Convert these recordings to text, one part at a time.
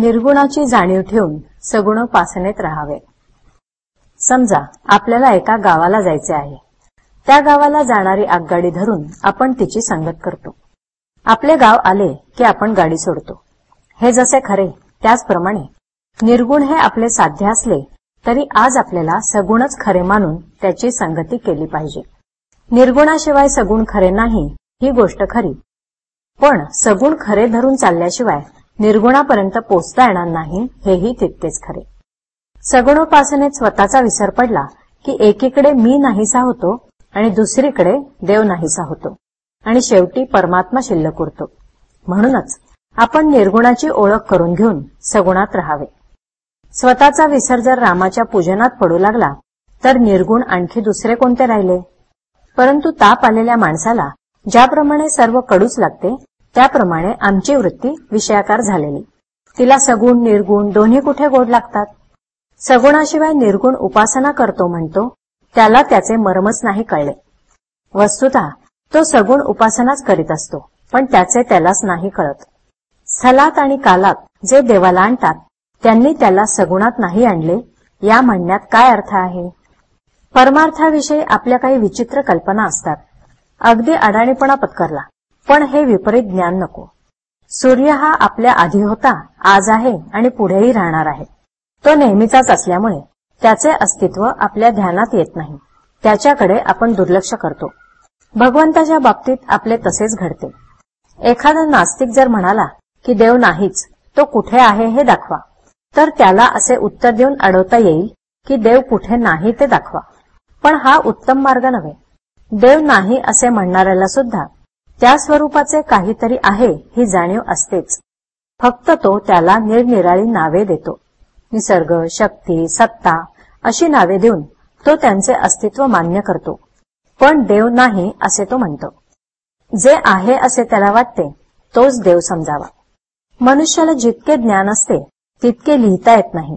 निर्गुणाची जाणीव ठेवून सगुणोपासनेत राहावे. समजा आपल्याला एका गावाला जायचे आहे. त्या गावाला जाणारी आगगाडी धरून आपण तिची संगत करतो. आपले गाव आले की आपण गाडी सोडतो. हे जसे खरे त्याचप्रमाणे निर्गुण हे आपले साध्य असले तरी आज आपल्याला सगुणच खरे मानून त्याची संगती केली पाहिजे. निर्गुणाशिवाय सगुण खरे नाही ही गोष्ट खरी. पण सगुण खरे धरून चालल्याशिवाय निर्गुणापर्यंत पोचता येणार नाही हेही तितकेच खरे. सगुणोपासनेत स्वतःचा विसर पडला की एकीकडे मी नाहीसा होतो आणि दुसरीकडे देव नाहीसा होतो आणि शेवटी परमात्मा शिल्लक उरतो. म्हणूनच आपण निर्गुणाची ओळख करून घेऊन सगुणात राहावे. स्वतःचा विसर जर रामाच्या पूजनात पडू लागला तर निर्गुण आणखी दुसरे कोणते राहिले? परंतु ताप आलेल्या माणसाला ज्याप्रमाणे सर्व कडूच लागते त्याप्रमाणे आमची वृत्ती विषयाकार झालेली. तिला सगुण निर्गुण दोन्ही कुठे गोड लागतात? सगुणाशिवाय निर्गुण उपासना करतो म्हणतो त्याला त्याचे मर्मच नाही कळले. वस्तुता तो सगुण उपासनाच करीत असतो पण त्याचे त्यालाच नाही कळत. स्थलात आणि कालात जे देवाला आणतात त्यांनी त्याला सगुणात नाही आणले या म्हणण्यात काय अर्थ आहे? परमार्थाविषयी आपल्या काही विचित्र कल्पना असतात. अगदी अडाणीपणा पत्करला. पण हे विपरीत ज्ञान नको. सूर्य हा आपल्या आधी होता आज आहे आणि पुढेही राहणार आहे. तो नेहमीचाच असल्यामुळे त्याचे अस्तित्व आपल्या ध्यानात येत नाही. त्याच्याकडे आपण दुर्लक्ष करतो. भगवंताच्या बाबतीत आपले तसेच घडते. एखादा नास्तिक जर म्हणाला की देव नाहीच तो कुठे आहे हे दाखवा. तर त्याला असे उत्तर देऊन अडवता येईल की देव कुठे नाही ते दाखवा. पण हा उत्तम मार्ग नव्हे. देव नाही असे म्हणणाऱ्याला सुद्धा त्या स्वरूपाचे काहीतरी आहे ही जाणीव असतेच. फक्त तो त्याला निरनिराळी नावे देतो. निसर्ग शक्ती सत्ता अशी नावे देऊन तो त्यांचे अस्तित्व मान्य करतो. पण देव नाही असे तो म्हणतो. जे आहे असे त्याला वाटते तोच देव समजावा. मनुष्याला जितके ज्ञान असते तितके लिहिता येत नाही.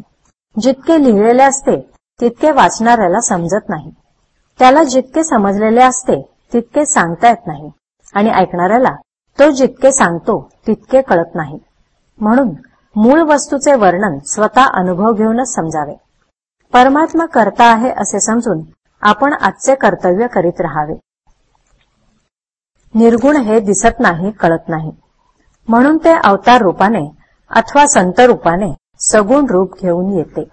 जितके लिहिलेले असते तितके वाचणाऱ्याला समजत नाही. त्याला जितके समजलेले असते तितके सांगता येत नाही. आणि ऐकणाऱ्याला तो जितके सांगतो तितके कळत नाही. म्हणून मूळ वस्तूचे वर्णन स्वतः अनुभव घेऊनच समजावे. परमात्मा करता आहे असे समजून आपण आजचे कर्तव्य करीत राहावे. निर्गुण हे दिसत नाही कळत नाही. म्हणून ते अवतार रूपाने अथवा संत रूपाने सगुण रूप घेऊन येते.